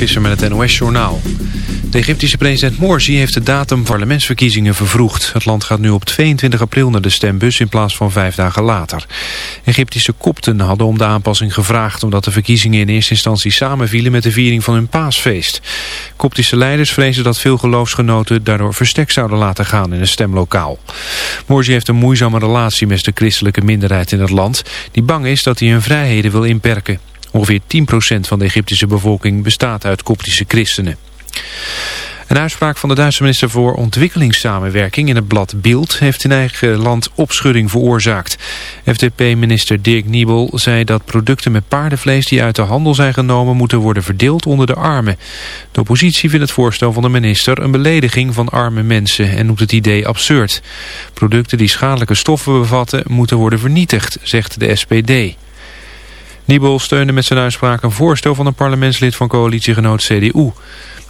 Visser met het NOS-journaal. De Egyptische president Morsi heeft de datum parlementsverkiezingen vervroegd. Het land gaat nu op 22 april naar de stembus in plaats van vijf dagen later. Egyptische kopten hadden om de aanpassing gevraagd... omdat de verkiezingen in eerste instantie samenvielen met de viering van hun paasfeest. Koptische leiders vrezen dat veel geloofsgenoten daardoor verstek zouden laten gaan in een stemlokaal. Morsi heeft een moeizame relatie met de christelijke minderheid in het land... die bang is dat hij hun vrijheden wil inperken. Ongeveer 10% van de Egyptische bevolking bestaat uit koptische christenen. Een uitspraak van de Duitse minister voor ontwikkelingssamenwerking in het blad Bild heeft in eigen land opschudding veroorzaakt. FDP-minister Dirk Niebel zei dat producten met paardenvlees die uit de handel zijn genomen moeten worden verdeeld onder de armen. De oppositie vindt het voorstel van de minister een belediging van arme mensen en noemt het idee absurd. Producten die schadelijke stoffen bevatten moeten worden vernietigd, zegt de SPD. Niebel steunde met zijn uitspraak een voorstel van een parlementslid van coalitiegenoot CDU.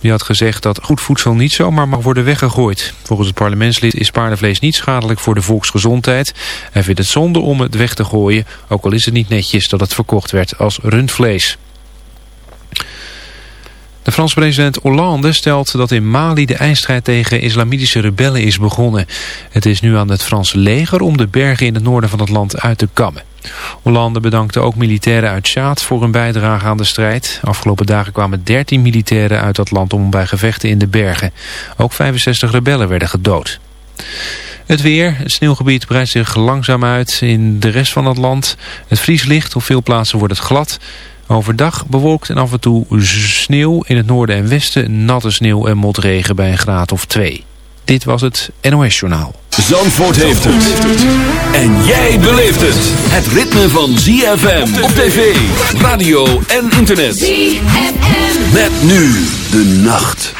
Die had gezegd dat goed voedsel niet zomaar mag worden weggegooid. Volgens het parlementslid is paardenvlees niet schadelijk voor de volksgezondheid. Hij vindt het zonde om het weg te gooien, ook al is het niet netjes dat het verkocht werd als rundvlees. De Franse president Hollande stelt dat in Mali de eindstrijd tegen islamitische rebellen is begonnen. Het is nu aan het Franse leger om de bergen in het noorden van het land uit te kammen. Hollande bedankte ook militairen uit Sjaad voor hun bijdrage aan de strijd. Afgelopen dagen kwamen 13 militairen uit dat land om bij gevechten in de bergen. Ook 65 rebellen werden gedood. Het weer, het sneeuwgebied breidt zich langzaam uit in de rest van het land. Het vries licht, op veel plaatsen wordt het glad. Overdag bewolkt en af en toe sneeuw in het noorden en westen, natte sneeuw en motregen bij een graad of 2. Dit was het NOS Journaal. Zandvoort heeft het. En jij beleeft het. Het ritme van ZFM op tv, radio en internet. ZFM. Met nu de nacht.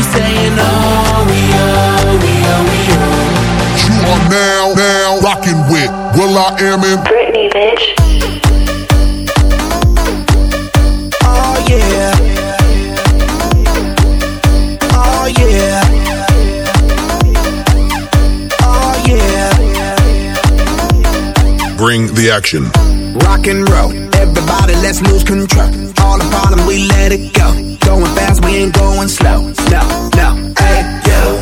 with Will I Am in Britney, bitch. Oh yeah. Oh yeah. Oh yeah. Bring the action. Rock and roll. Everybody, let's lose control. All the problem, we let it go. Going fast, we ain't going slow. No, no, hey, yo.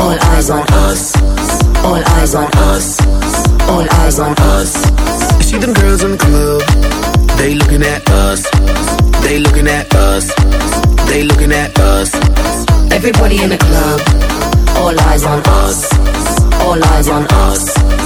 all eyes on us. All eyes on us. All eyes on us. See them girls in the club, they looking at us. They looking at us. They looking at us. Everybody in the club, all eyes on us. All eyes on us.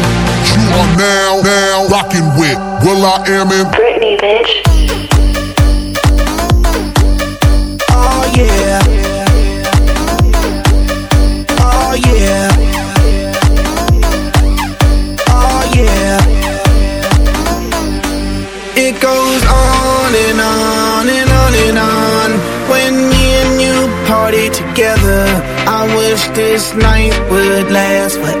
You are now, now rocking with will.i.am in Britney, bitch. Oh yeah. Oh yeah. Oh yeah. It goes on and on and on and on when me and you party together. I wish this night would last forever.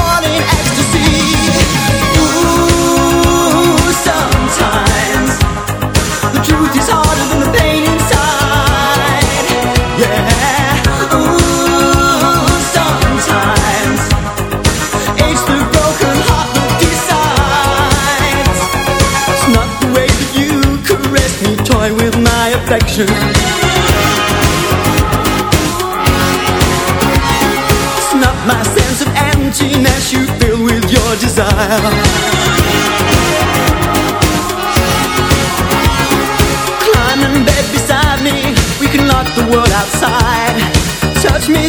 section Snap my sense of emptiness you fill with your desire. Climb in bed beside me, we can lock the world outside. Touch me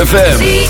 ZFM.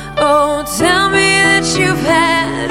tell me that you've had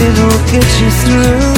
it'll get you through.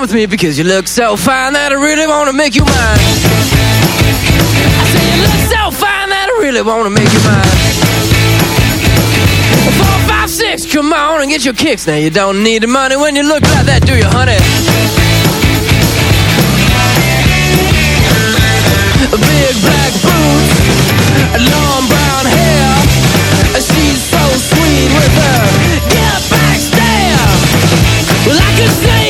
Come with me because you look so fine that I really want to make you mine. I say you look so fine that I really want to make you mine. Four, five, six, come on and get your kicks. Now you don't need the money when you look like that, do you, honey? A big black boots, long brown hair. She's so sweet with her get back stare. Well, I could see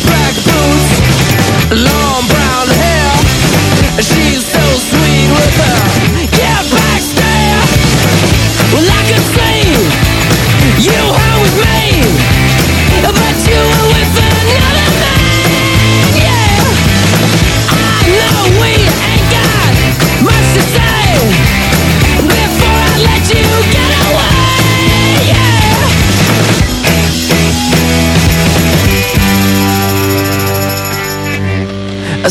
Black boots, long brown hair. She's so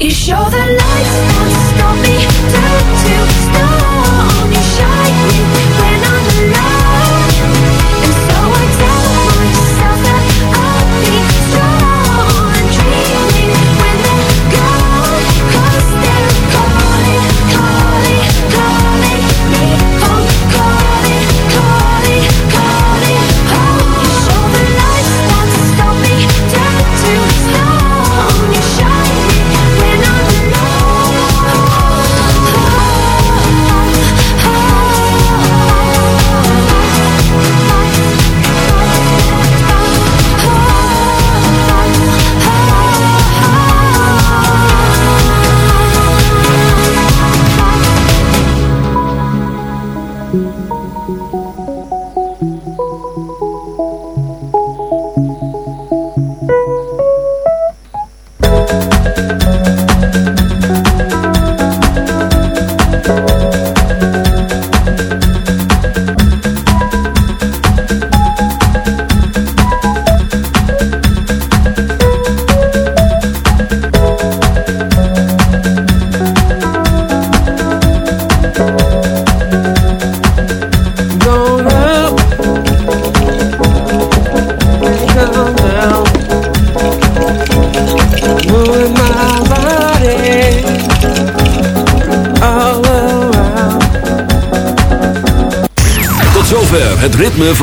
You show the lights that stop me, turn to stone. You shine me when I'm alive.